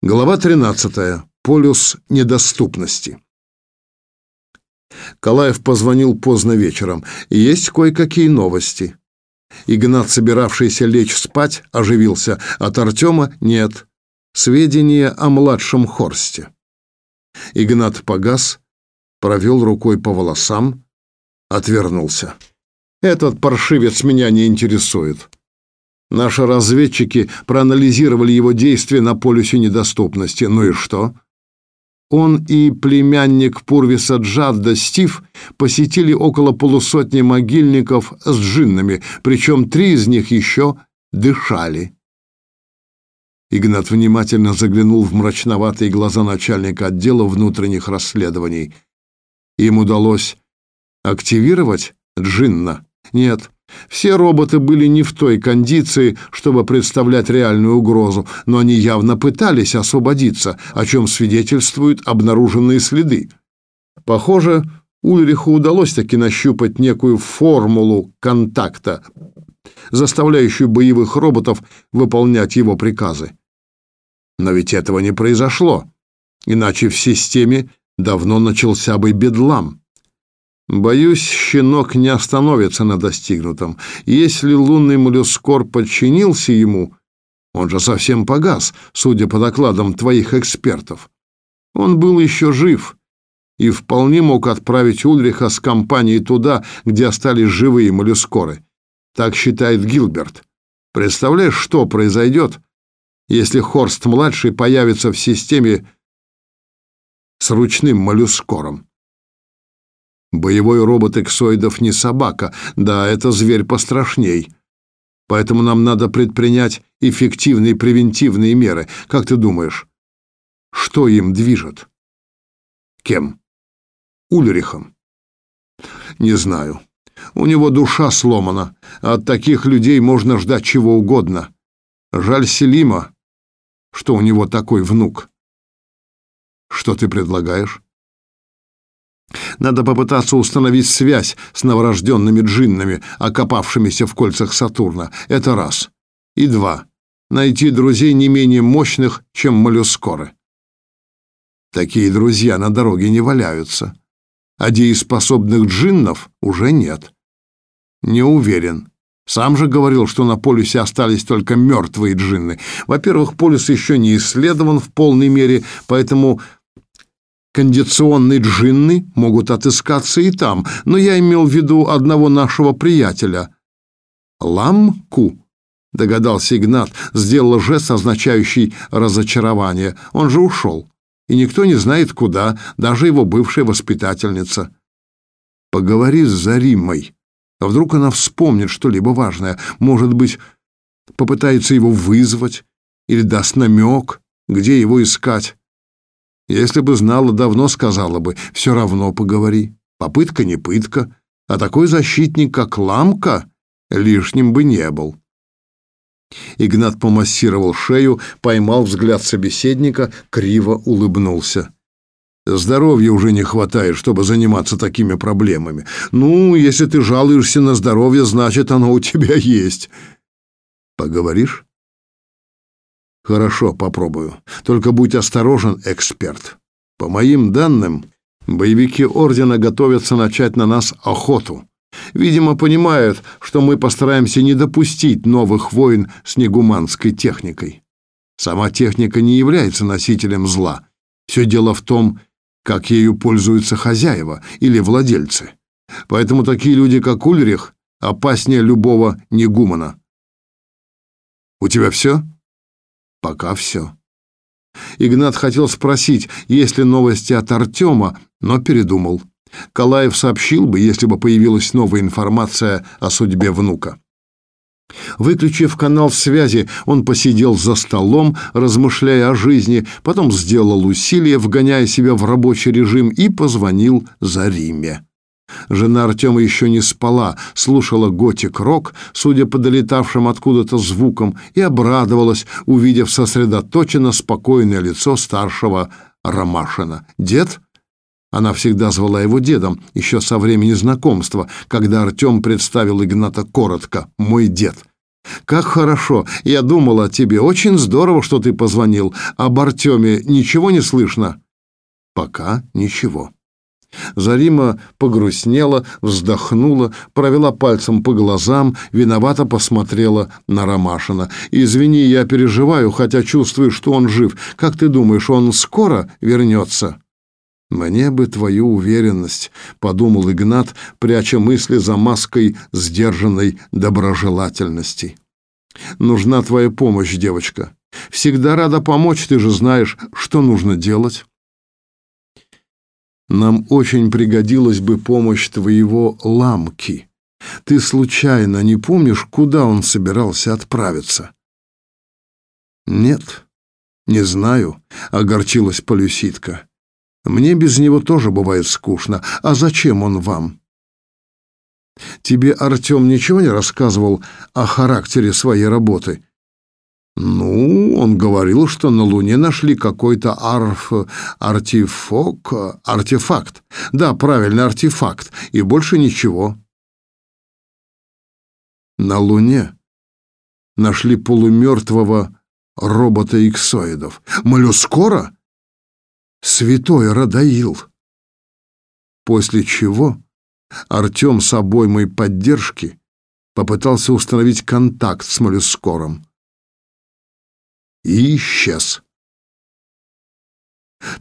Глава 13. Полюс недоступности. Калаев позвонил поздно вечером. Есть кое-какие новости. Игнат, собиравшийся лечь спать, оживился. От Артема нет. Сведения о младшем Хорсте. Игнат погас, провел рукой по волосам, отвернулся. «Этот паршивец меня не интересует. Наши разведчики проанализировали его действия на полюсе недоступности. Ну и что? Он и племянник Пурвиса Джадда Стив посетили около полусотни могильников с джиннами, причем три из них еще дышали. Игнат внимательно заглянул в мрачноватые глаза начальника отдела внутренних расследований. Им удалось активировать джинна? Нет. Все роботы были не в той кондиции, чтобы представлять реальную угрозу, но они явно пытались освободиться, о чем свидетельствуют обнаруженные следы. Похоже, Ульриху удалось таки нащупать некую формулу контакта, заставляющую боевых роботов выполнять его приказы. Но ведь этого не произошло, иначе в системе давно начался бы бедлам. Боюсь, щенок не остановится на достигнутом. Если лунный моллюскор подчинился ему, он же совсем погас, судя по докладам твоих экспертов. Он был еще жив и вполне мог отправить Ульриха с компанией туда, где остались живые моллюскоры. Так считает Гилберт. Представляешь, что произойдет, если Хорст-младший появится в системе с ручным моллюскором? Боевой робот эксоидов не собака, да, это зверь пострашней. Поэтому нам надо предпринять эффективные превентивные меры. Как ты думаешь, что им движет? Кем? Ульрихом. Не знаю. У него душа сломана, от таких людей можно ждать чего угодно. Жаль Селима, что у него такой внук. Что ты предлагаешь? Надо попытаться установить связь с новорожденными джиннами, окопавшимися в кольцах Сатурна. Это раз. И два. Найти друзей не менее мощных, чем моллюскоры. Такие друзья на дороге не валяются. А дееспособных джиннов уже нет. Не уверен. Сам же говорил, что на полюсе остались только мертвые джинны. Во-первых, полюс еще не исследован в полной мере, поэтому кондиционные джинны могут отыскаться и там, но я имел в виду одного нашего приятеля. Ламку, догадался Игнат, сделал жест, означающий разочарование. Он же ушел, и никто не знает куда, даже его бывшая воспитательница. Поговори с Заримой. А вдруг она вспомнит что-либо важное, может быть, попытается его вызвать или даст намек, где его искать. Если бы знала, давно сказала бы, все равно поговори. Попытка не пытка, а такой защитник, как Ламка, лишним бы не был. Игнат помассировал шею, поймал взгляд собеседника, криво улыбнулся. Здоровья уже не хватает, чтобы заниматься такими проблемами. Ну, если ты жалуешься на здоровье, значит, оно у тебя есть. Поговоришь? Хорошо, попробую. Только будь осторожен, эксперт. По моим данным, боевики Ордена готовятся начать на нас охоту. Видимо, понимают, что мы постараемся не допустить новых войн с негуманской техникой. Сама техника не является носителем зла. Все дело в том, как ею пользуются хозяева или владельцы. Поэтому такие люди, как Ульрих, опаснее любого негумана. У тебя все? Пока все. Игнат хотел спросить, есть ли новости от Артема, но передумал. Калаев сообщил бы, если бы появилась новая информация о судьбе внука. Выключив канал связи, он посидел за столом, размышляя о жизни, потом сделал усилие, вгоняя себя в рабочий режим и позвонил Зариме. Жена Артема еще не спала, слушала готик-рок, судя по долетавшим откуда-то звукам, и обрадовалась, увидев сосредоточенно спокойное лицо старшего Ромашина. «Дед?» Она всегда звала его дедом, еще со времени знакомства, когда Артем представил Игната коротко «мой дед». Как хорошо. Я думала о тебе. Очень здорово, что ты позвонил. Об Артеме ничего не слышно? Пока ничего. Зарима погрустнела, вздохнула, провела пальцем по глазам, виновато посмотрела на Ромашина. «Извини, я переживаю, хотя чувствую, что он жив. Как ты думаешь, он скоро вернется?» «Мне бы твою уверенность», — подумал Игнат, пряча мысли за маской сдержанной доброжелательности. «Нужна твоя помощь, девочка. Всегда рада помочь, ты же знаешь, что нужно делать». «Нам очень пригодилась бы помощь твоего ламки. Ты случайно не помнишь, куда он собирался отправиться?» «Нет, не знаю», — огорчилась Полюситка. Мне без него тоже бывает скучно. А зачем он вам? Тебе Артем ничего не рассказывал о характере своей работы? Ну, он говорил, что на Луне нашли какой-то арф... артифок... артефакт. Да, правильно, артефакт. И больше ничего. На Луне нашли полумертвого робота-иксоидов. Моллюскора? святой Радаил. После чего Артем с обоймой поддержки попытался установить контакт с моллюскором и исчез.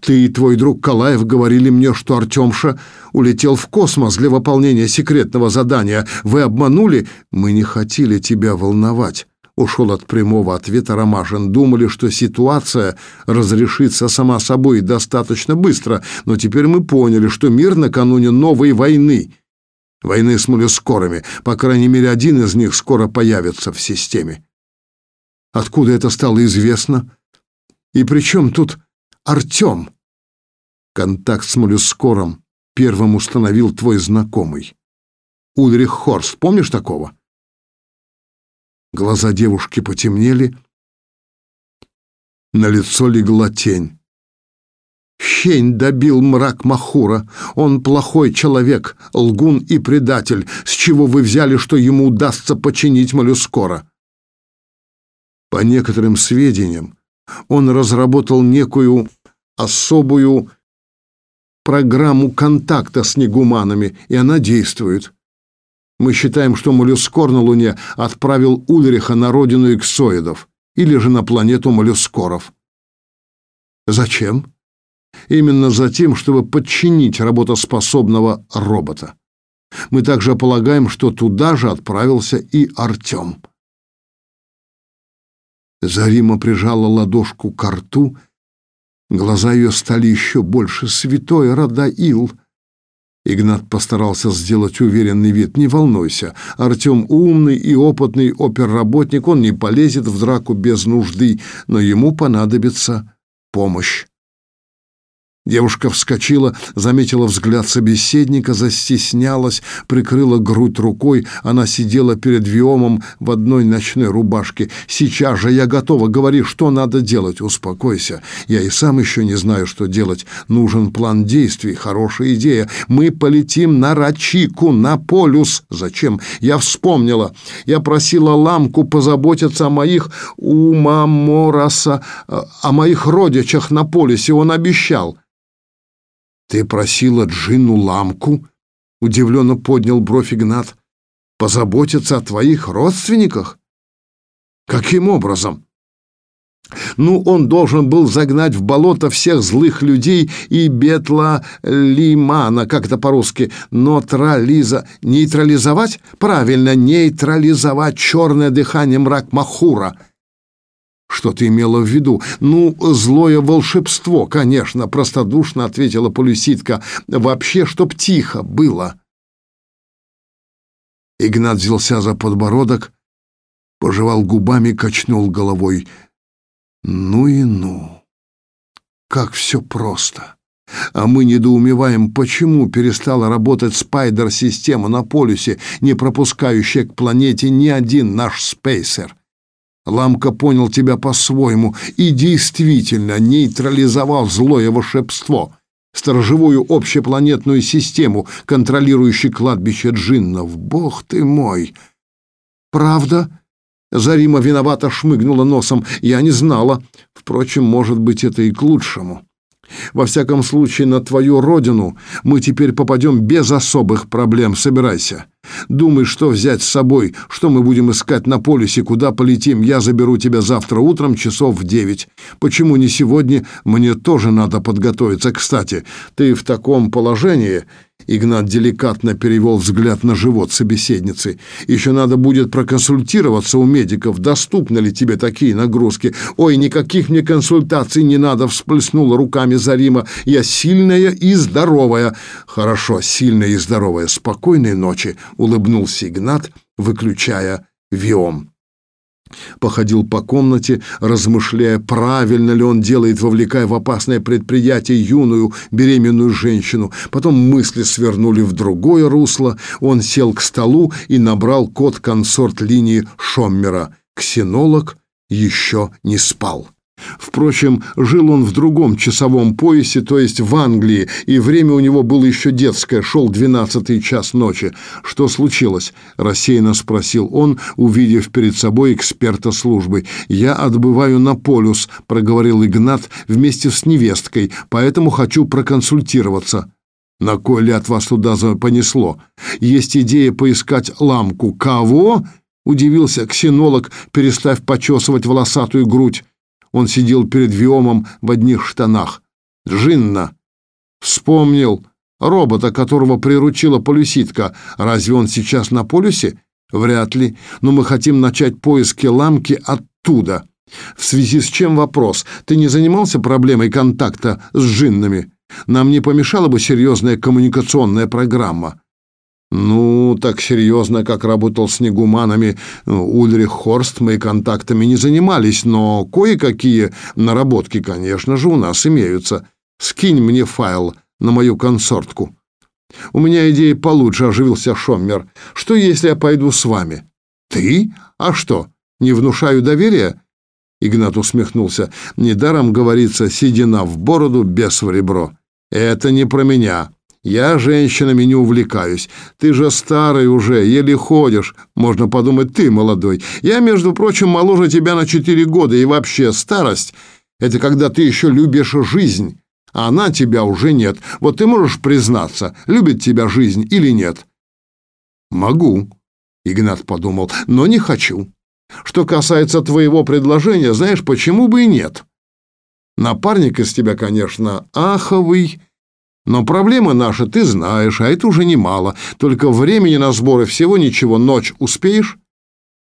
Ты и твой друг Калаев говорили мне, что Артемша улетел в космос для выполнения секретного задания. Вы обманули? Мы не хотели тебя волновать. Ушел от прямого ответа Ромашин. Думали, что ситуация разрешится сама собой достаточно быстро, но теперь мы поняли, что мир накануне новой войны. Войны с моллюскорами. По крайней мере, один из них скоро появится в системе. Откуда это стало известно? И при чем тут Артем? Контакт с моллюскором первым установил твой знакомый. Ульрих Хорст, помнишь такого? Глаза девушки потемнели, на лицо легла тень. Щень добил мрак Махура. Он плохой человек, лгун и предатель. С чего вы взяли, что ему удастся починить моллюскора? По некоторым сведениям, он разработал некую особую программу контакта с негуманами, и она действует. Мы считаем, что моллюскор на Луне отправил Ульриха на родину эксоидов или же на планету моллюскоров. Зачем? Именно за тем, чтобы подчинить работоспособного робота. Мы также полагаем, что туда же отправился и Артем. Зарима прижала ладошку к рту, глаза ее стали еще больше. Святой Радаил! Игнат постарался сделать уверенный вид. «Не волнуйся, Артем умный и опытный оперработник, он не полезет в драку без нужды, но ему понадобится помощь». Девушка вскочила, заметила взгляд собеседника, застеснялась, прикрыла грудь рукой. Она сидела перед Виомом в одной ночной рубашке. «Сейчас же я готова. Говори, что надо делать. Успокойся. Я и сам еще не знаю, что делать. Нужен план действий. Хорошая идея. Мы полетим на Рачику, на полюс. Зачем? Я вспомнила. Я просила Ламку позаботиться о моих Умамораса, о моих родичах на полюсе. Он обещал». «Ты просила Джину ламку?» — удивленно поднял бровь Игнат. «Позаботиться о твоих родственниках?» «Каким образом?» Ну, он должен был загнать в болото всех злых людей и Бетла Лимана, как это по-русски, нотрализа, нейтрализовать? Правильно, нейтрализовать черное дыхание мрак Махура. Что ты имела в виду? Ну, злое волшебство, конечно, простодушно ответила Полюситка. Вообще, чтоб тихо было. Игнат взялся за подбородок, пожевал губами, качнул головой. Ну и ну. Как все просто. А мы недоумеваем, почему перестала работать спайдер-система на полюсе, не пропускающая к планете ни один наш спейсер. Ламка понял тебя по-своему и действительно нейтрализовал злое волшебство, сторожевую общепланетную систему, контролирующую кладбище джиннов. Бог ты мой! Правда? Зарима виновато шмыгнула носом. Я не знала. Впрочем, может быть, это и к лучшему. Во всяком случае, на твою родину мы теперь попадем без особых проблем. Собирайся. Думай, что взять с собой, что мы будем искать на полюсе, куда полетим. Я заберу тебя завтра утром часов в девять. Почему не сегодня? Мне тоже надо подготовиться. Кстати, ты в таком положении, Игнат деликатно перевел взгляд на живот собеседницы. «Еще надо будет проконсультироваться у медиков, доступны ли тебе такие нагрузки. Ой, никаких мне консультаций не надо!» — всплеснула руками Зарима. «Я сильная и здоровая!» «Хорошо, сильная и здоровая. Спокойной ночи!» — улыбнулся Игнат, выключая виом походил по комнате, размышляя, правильно ли он делает, вовлекая в опасное предприятие юную беременную женщину. Потом мысли свернули в другое русло. Он сел к столу и набрал код консорт линии Шоммера. Ксенолог еще не спал. Впрочем, жил он в другом часовом поясе, то есть в Англии, и время у него было еще детское, шел двенадцатый час ночи. «Что случилось?» – рассеянно спросил он, увидев перед собой эксперта службы. «Я отбываю на полюс», – проговорил Игнат вместе с невесткой, «поэтому хочу проконсультироваться». «На кой ляд вас туда понесло? Есть идея поискать ламку. Кого?» – удивился ксенолог, перестав почесывать волосатую грудь. Он сидел перед Виомом в одних штанах. Джинна. Вспомнил робота, которого приручила полюситка. Разве он сейчас на полюсе? Вряд ли. Но мы хотим начать поиски ламки оттуда. В связи с чем вопрос? Ты не занимался проблемой контакта с джиннами? Нам не помешала бы серьезная коммуникационная программа. Ну, так серьезно, как работал с негуманами Ульрих Хорст, мы контактами не занимались, но кое-какие наработки, конечно же, у нас имеются. Скинь мне файл на мою консортку. У меня идея получше, оживился Шоммер. Что, если я пойду с вами? Ты? А что, не внушаю доверия? Игнат усмехнулся. Недаром говорится, седина в бороду, без в ребро. Это не про меня. Я женщинами не увлекаюсь. Ты же старый уже, еле ходишь. Можно подумать, ты молодой. Я, между прочим, моложе тебя на четыре года. И вообще, старость — это когда ты еще любишь жизнь, а она тебя уже нет. Вот ты можешь признаться, любит тебя жизнь или нет? Могу, Игнат подумал, но не хочу. Что касается твоего предложения, знаешь, почему бы и нет? Напарник из тебя, конечно, аховый, но проблемы наши ты знаешь, а это уже немало. Только времени на сборы всего ничего. Ночь успеешь?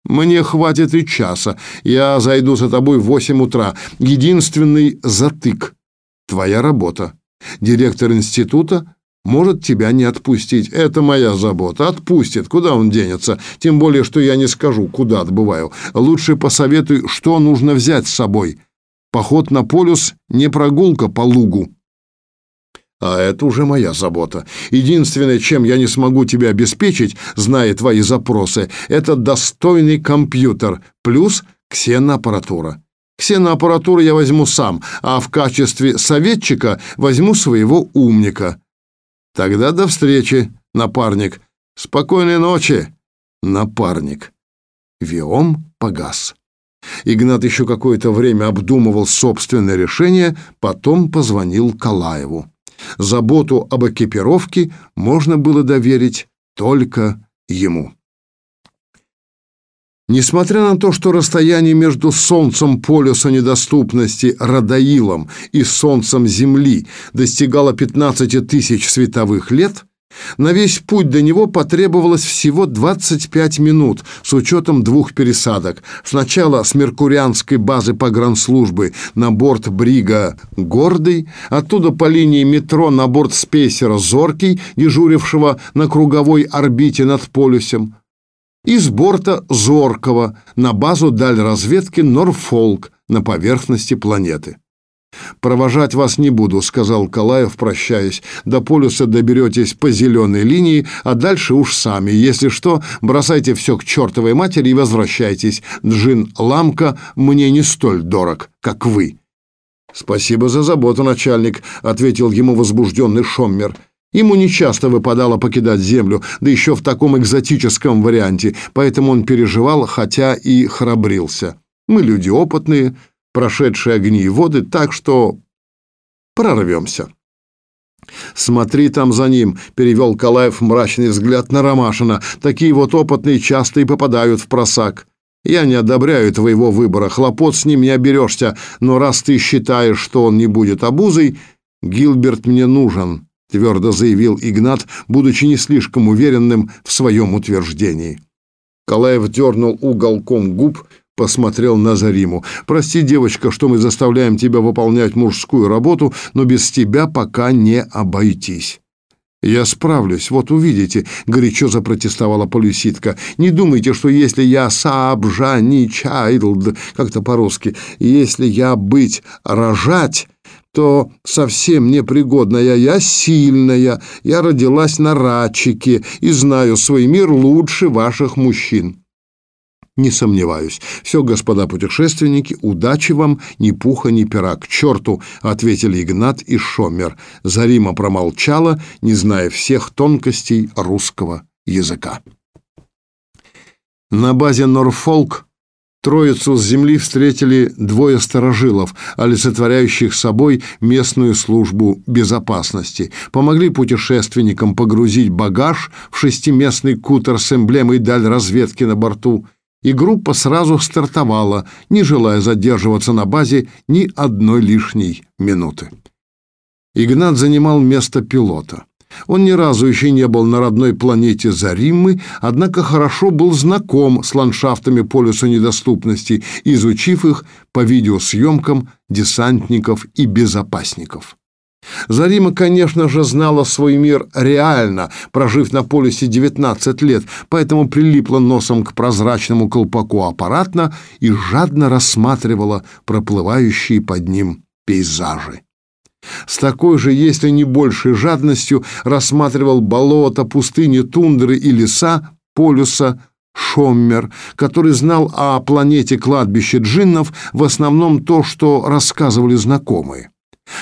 Мне хватит и часа. Я зайду за тобой в восемь утра. Единственный затык. Твоя работа. Директор института может тебя не отпустить. Это моя забота. Отпустит. Куда он денется? Тем более, что я не скажу, куда отбываю. Лучше посоветуй, что нужно взять с собой. Поход на полюс не прогулка по лугу. А это уже моя забота. Единственное, чем я не смогу тебя обеспечить, зная твои запросы, это достойный компьютер плюс ксеноаппаратура. Ксеноаппаратуру я возьму сам, а в качестве советчика возьму своего умника. Тогда до встречи, напарник. Спокойной ночи, напарник. Виом погас. Игнат еще какое-то время обдумывал собственное решение, потом позвонил Калаеву. Заботу об экипировке можно было доверить только ему. Несмотря на то, что расстояние между Солнцем полюса недоступности Радаилом и Солнцем Земли достигало 15 тысяч световых лет, на весь путь до него потребовалось всего 25 минут с учетом двух пересадок. Сначала с меркурианской базы погранслужбы на борт Брига «Гордый», оттуда по линии метро на борт спейсера «Зоркий», дежурившего на круговой орбите над полюсом, и с борта «Зоркого» на базу даль разведки «Норфолк» на поверхности планеты. «Провожать вас не буду», — сказал Калаев, прощаясь. «До полюса доберетесь по зеленой линии, а дальше уж сами. Если что, бросайте все к чертовой матери и возвращайтесь. Джин Ламка мне не столь дорог, как вы». «Спасибо за заботу, начальник», — ответил ему возбужденный Шоммер. Ему нечасто выпадало покидать Землю, да еще в таком экзотическом варианте, поэтому он переживал, хотя и храбрился. Мы люди опытные, прошедшие огни и воды, так что прорвемся. «Смотри там за ним», — перевел Калаев мрачный взгляд на Ромашина. «Такие вот опытные часто и попадают в просак. Я не одобряю твоего выбора, хлопот с ним не оберешься, но раз ты считаешь, что он не будет обузой, Гилберт мне нужен твердо заявил Игнат, будучи не слишком уверенным в своем утверждении. Калаев дернул уголком губ, посмотрел на Зариму. «Прости, девочка, что мы заставляем тебя выполнять мужскую работу, но без тебя пока не обойтись». «Я справлюсь, вот увидите», — горячо запротестовала полюситка. «Не думайте, что если я сабжани чайлд, как-то по-русски, если я быть рожать, то совсем непригодная. Я сильная, я родилась на Рачике и знаю свой мир лучше ваших мужчин. Не сомневаюсь. Все, господа путешественники, удачи вам, ни пуха, ни пера. К черту, ответили Игнат и Шомер. Зарима промолчала, не зная всех тонкостей русского языка. На базе Норфолк Троицу с земли встретили двое сторожилов, олицетворяющих собой местную службу безопасности. Помогли путешественникам погрузить багаж в шестиместный кутер с эмблемой «Даль разведки» на борту. И группа сразу стартовала, не желая задерживаться на базе ни одной лишней минуты. Игнат занимал место пилота. Он ни разу еще не был на родной планете Зариммы, однако хорошо был знаком с ландшафтами полюса недоступности, изучив их по видеосъемкам десантников и безопасников. Зарима, конечно же, знала свой мир реально, прожив на полюсе 19 лет, поэтому прилипла носом к прозрачному колпаку аппаратно и жадно рассматривала проплывающие под ним пейзажи. С такой же, если не большей жадностью, рассматривал болота, пустыни, тундры и леса полюса Шоммер, который знал о планете кладбища джиннов в основном то, что рассказывали знакомые.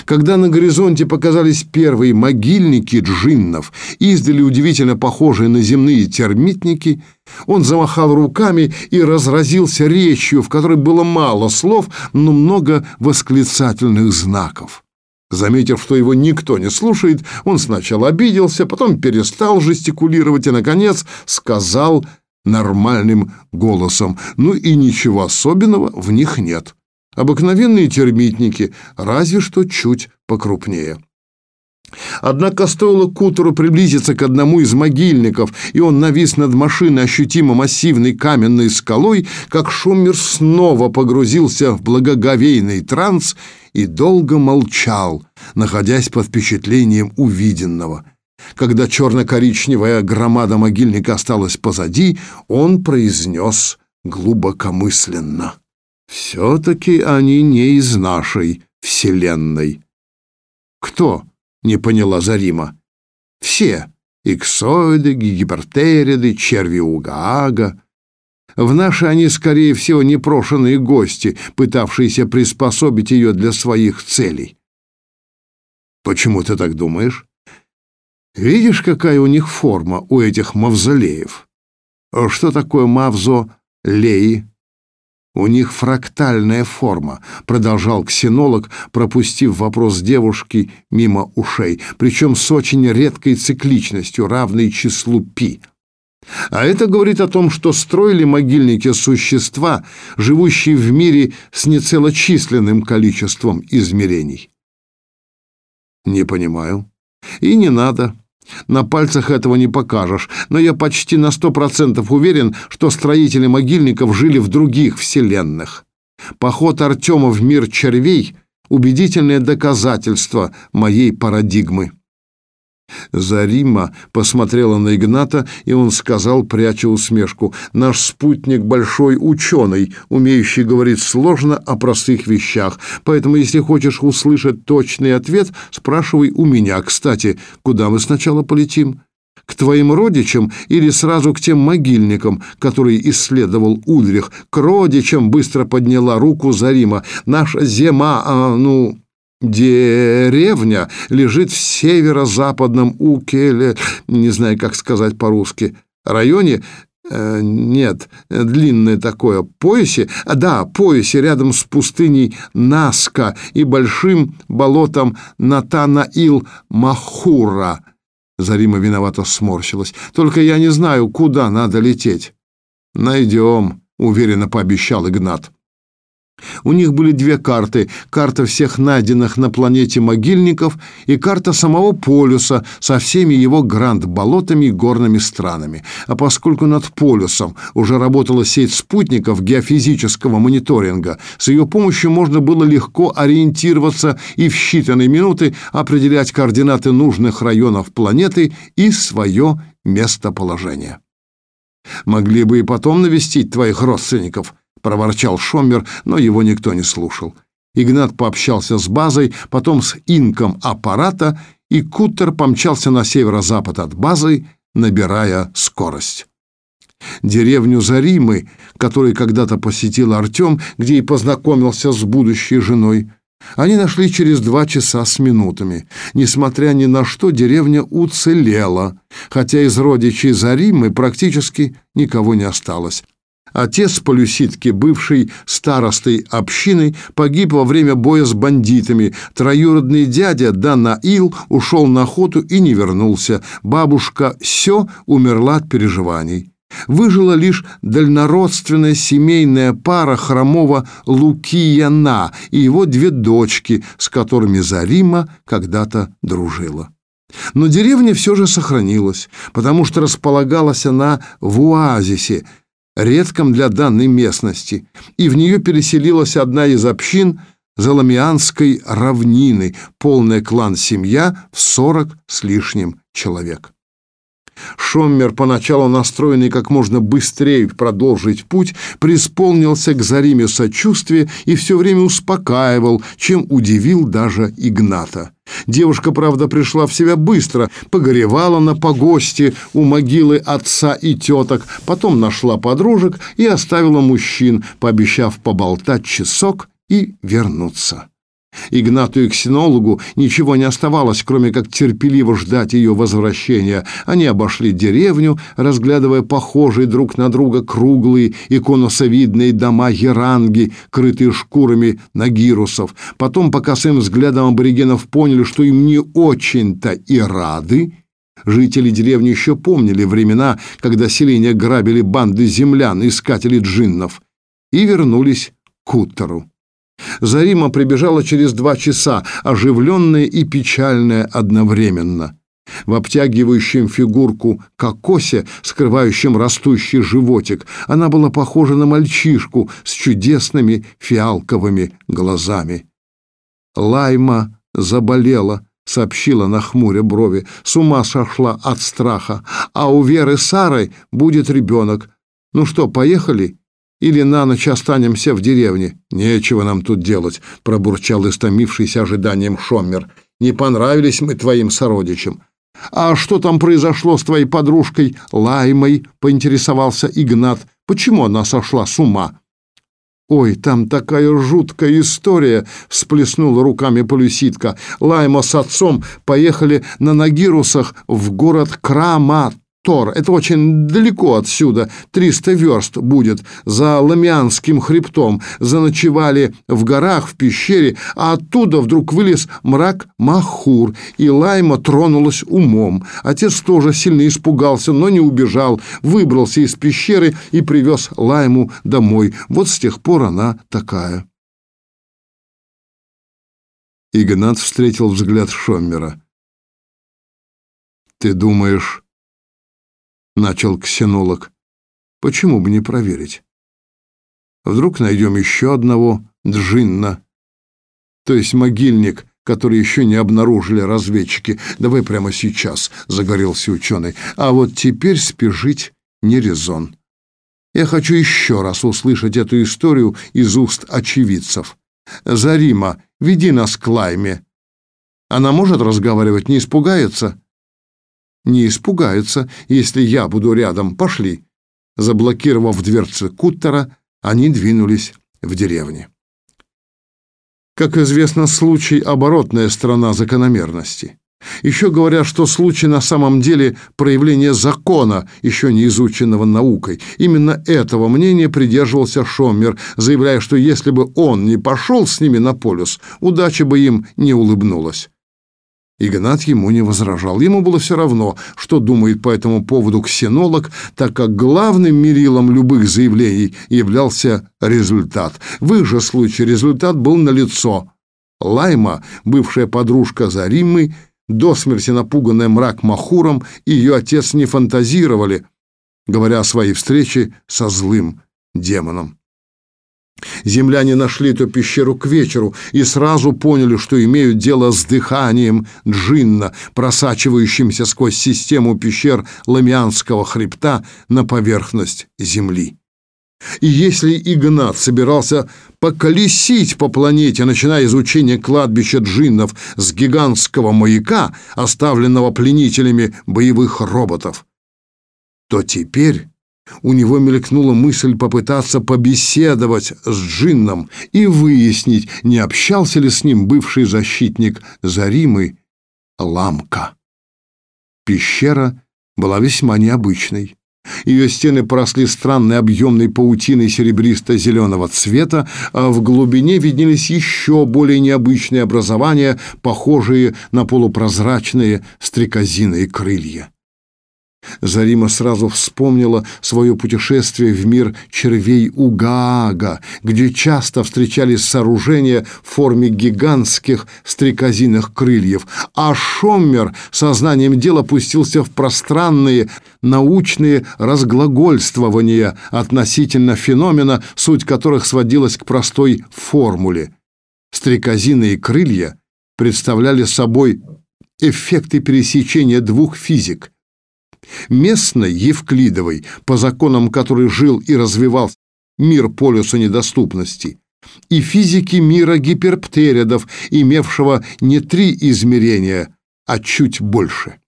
Когда на горизонте показались первые могильники джиннов, издали удивительно похожие на земные термитники, он замахал руками и разразился речью, в которой было мало слов, но много восклицательных знаков. Заметив, что его никто не слушает, он сначала обиделся, потом перестал жестикулировать и, наконец, сказал нормальным голосом, «Ну и ничего особенного в них нет. Обыкновенные термитники, разве что чуть покрупнее». Однако стоило Кутеру приблизиться к одному из могильников, и он навис над машиной ощутимо массивной каменной скалой, как Шумер снова погрузился в благоговейный транс и долго молчал, находясь под впечатлением увиденного. Когда черно-коричневая громада могильника осталась позади, он произнес глубокомысленно. «Все-таки они не из нашей вселенной». «Кто?» не поняла Зарима. Все — иксоиды, гипертериды, черви Угаага. В наши они, скорее всего, непрошенные гости, пытавшиеся приспособить ее для своих целей. Почему ты так думаешь? Видишь, какая у них форма, у этих мавзолеев? Что такое мавзо-леи? У них фрактальная форма, продолжал ксенолог, пропустив вопрос девушки мимо ушей, причем с очень редкой цикличностью, равной числу пи. А это говорит о том, что строили могильники существа, живущие в мире с нецелочисленным количеством измерений. Не понимаю. И не надо. На пальцах этого не покажешь, но я почти на сто процентов уверен, что строители могильников жили в других вселенных. Поход Артема в мир червей — убедительное доказательство моей парадигмы. Зарима посмотрела на Игната, и он сказал, пряча усмешку, «Наш спутник — большой ученый, умеющий говорить сложно о простых вещах, поэтому, если хочешь услышать точный ответ, спрашивай у меня. Кстати, куда мы сначала полетим?» к твоим родичам или сразу к тем могильникам, которые исследовал Ульрих? К родичам быстро подняла руку Зарима. Наша зима, а, ну, Деревня лежит в северо-западном Укеле, не знаю, как сказать по-русски, районе, э, нет, длинное такое, поясе, а, да, поясе рядом с пустыней Наска и большим болотом Натанаил-Махура. Зарима виновато сморщилась. Только я не знаю, куда надо лететь. Найдем, уверенно пообещал Игнат. У них были две карты: карта всех найденных на планете могильников и карта самого полюса со всеми его гранд-болотами и горными странами. А поскольку над полюсом уже работала сеть спутников геофизического мониторинга, с ее помощью можно было легко ориентироваться и в считанные минуты определять координаты нужных районов планеты и свое местоположение. Могли бы и потом навестить твоих родственников, проворчал Шоммер, но его никто не слушал. Игнат пообщался с базой, потом с инком аппарата, и Куттер помчался на северо-запад от базы, набирая скорость. Деревню Заримы, которую когда-то посетил Артем, где и познакомился с будущей женой, они нашли через два часа с минутами. Несмотря ни на что, деревня уцелела, хотя из родичей Заримы практически никого не осталось. Отец Полюситки, бывший старостой общины, погиб во время боя с бандитами. Троюродный дядя Данаил ушел на охоту и не вернулся. Бабушка Сё умерла от переживаний. Выжила лишь дальнородственная семейная пара хромого Лукияна и его две дочки, с которыми Зарима когда-то дружила. Но деревня все же сохранилась, потому что располагалась она в оазисе – редком для данной местности, и в нее переселилась одна из общин Заламианской равнины, полная клан-семья в сорок с лишним человек. Шоммер, поначалу настроенный как можно быстрее продолжить путь, преисполнился к Зариме сочувствия и все время успокаивал, чем удивил даже Игната. Девушка, правда, пришла в себя быстро, погоревала на погосте у могилы отца и теток, потом нашла подружек и оставила мужчин, пообещав поболтать часок и вернуться. Игнату и ксенологу ничего не оставалось, кроме как терпеливо ждать ее возвращения. Они обошли деревню, разглядывая похожие друг на друга круглые и конусовидные дома Еранги, крытые шкурами нагирусов. Потом, по косым взглядам аборигенов, поняли, что им не очень-то и рады. Жители деревни еще помнили времена, когда селения грабили банды землян, искателей джиннов, и вернулись к Уттеру. Зарима прибежала через два часа, оживленная и печальная одновременно. В обтягивающем фигурку кокосе, скрывающем растущий животик, она была похожа на мальчишку с чудесными фиалковыми глазами. Лайма заболела, сообщила на хмуре брови, с ума сошла от страха, а у Веры Сары будет ребенок. Ну что, поехали? Или на ночь останемся в деревне? Нечего нам тут делать, пробурчал истомившийся ожиданием Шоммер. Не понравились мы твоим сородичам. А что там произошло с твоей подружкой Лаймой? поинтересовался Игнат. Почему она сошла с ума? Ой, там такая жуткая история, всплеснула руками полюситка. Лайма с отцом поехали на Нагирусах в город Крамат Тор. Это очень далеко отсюда, 300 верст будет, за Ламианским хребтом. Заночевали в горах, в пещере, а оттуда вдруг вылез мрак Махур, и Лайма тронулась умом. Отец тоже сильно испугался, но не убежал, выбрался из пещеры и привез Лайму домой. Вот с тех пор она такая. Игнат встретил взгляд Шоммера. «Ты думаешь, — начал ксенолог. «Почему бы не проверить? Вдруг найдем еще одного джинна, то есть могильник, который еще не обнаружили разведчики. Давай прямо сейчас», — загорелся ученый. «А вот теперь спешить не резон. Я хочу еще раз услышать эту историю из уст очевидцев. Зарима, веди нас к Лайме. Она может разговаривать, не испугается?» Не испугаются, если я буду рядом. Пошли. Заблокировав дверцы куттера, они двинулись в деревню. Как известно, случай — оборотная сторона закономерности. Еще говорят, что случай на самом деле проявление закона, еще не изученного наукой. Именно этого мнения придерживался Шоммер, заявляя, что если бы он не пошел с ними на полюс, удача бы им не улыбнулась. Игнат ему не возражал. Ему было все равно, что думает по этому поводу ксенолог, так как главным мерилом любых заявлений являлся результат. В их же случае результат был налицо. Лайма, бывшая подружка Заримы, до смерти напуганная мрак Махуром, и ее отец не фантазировали, говоря о своей встрече со злым демоном. Земляне нашли эту пещеру к вечеру и сразу поняли, что имеют дело с дыханием джинна, просачивающимся сквозь систему пещер Ламианского хребта на поверхность земли. И если Игнат собирался поколесить по планете, начиная изучение кладбища джиннов с гигантского маяка, оставленного пленителями боевых роботов, то теперь у него мелькнула мысль попытаться побеседовать с джинном и выяснить, не общался ли с ним бывший защитник Заримы Ламка. Пещера была весьма необычной. Ее стены поросли странной объемной паутиной серебристо-зеленого цвета, а в глубине виднелись еще более необычные образования, похожие на полупрозрачные стрекозиные крылья. Зарима сразу вспомнила свое путешествие в мир червей Угаага, где часто встречались сооружения в форме гигантских стрекозиных крыльев, а Шоммер сознанием дела пустился в пространные научные разглагольствования относительно феномена, суть которых сводилась к простой формуле. Стрекозиные крылья представляли собой эффекты пересечения двух физик – Местной Евклидовой, по законам которой жил и развивался мир полюса недоступности, и физики мира гиперптеридов, имевшего не три измерения, а чуть больше.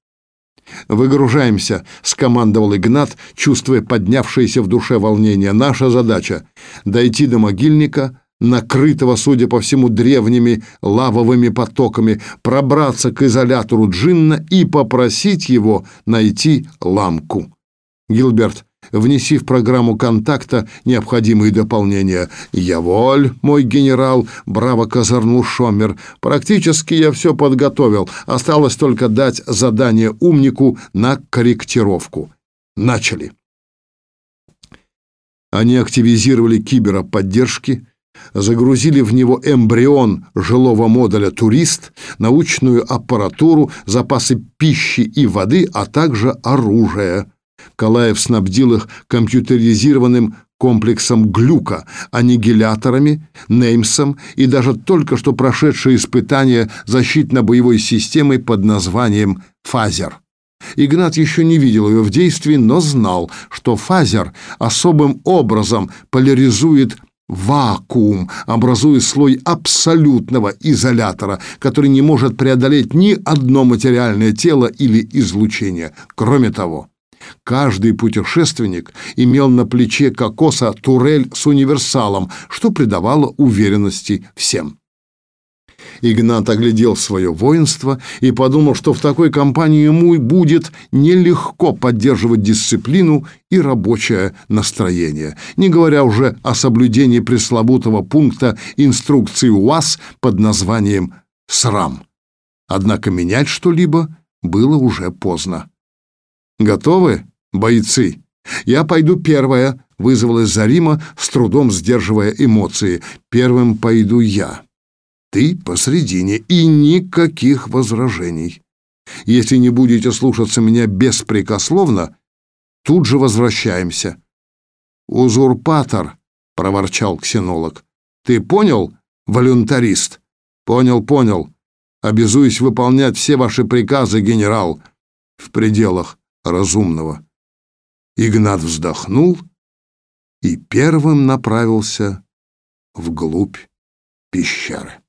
«Выгружаемся», — скомандовал Игнат, чувствуя поднявшееся в душе волнение. «Наша задача — дойти до могильника, накрытого, судя по всему, древними лавовыми потоками, пробраться к изолятору Джинна и попросить его найти ламку. Гилберт, внеси в программу контакта необходимые дополнения. «Я воль, мой генерал», — браво козырнул Шомер. «Практически я все подготовил. Осталось только дать задание умнику на корректировку. Начали». Они активизировали кибероподдержки, загрузили в него эмбрион жилого модуля «Турист», научную аппаратуру, запасы пищи и воды, а также оружие. Калаев снабдил их компьютеризированным комплексом глюка, аннигиляторами, неймсом и даже только что прошедшее испытание защитно-боевой системой под названием «Фазер». Игнат еще не видел ее в действии, но знал, что фазер особым образом поляризует вакуум, образуя слой абсолютного изолятора, который не может преодолеть ни одно материальное тело или излучение. Кроме того, каждый путешественник имел на плече кокоса турель с универсалом, что придавало уверенности всем. Игнат оглядел свое воинство и подумал, что в такой компании ему будет нелегко поддерживать дисциплину и рабочее настроение, не говоря уже о соблюдении пресловутого пункта инструкции УАЗ под названием «СРАМ». Однако менять что-либо было уже поздно. «Готовы, бойцы? Я пойду первая», — вызвалась Зарима, с трудом сдерживая эмоции. «Первым пойду я». Ты посредине, и никаких возражений. Если не будете слушаться меня беспрекословно, тут же возвращаемся. Узурпатор, проворчал ксенолог. Ты понял, волюнтарист? Понял, понял. Обязуюсь выполнять все ваши приказы, генерал, в пределах разумного. Игнат вздохнул и первым направился вглубь пещеры.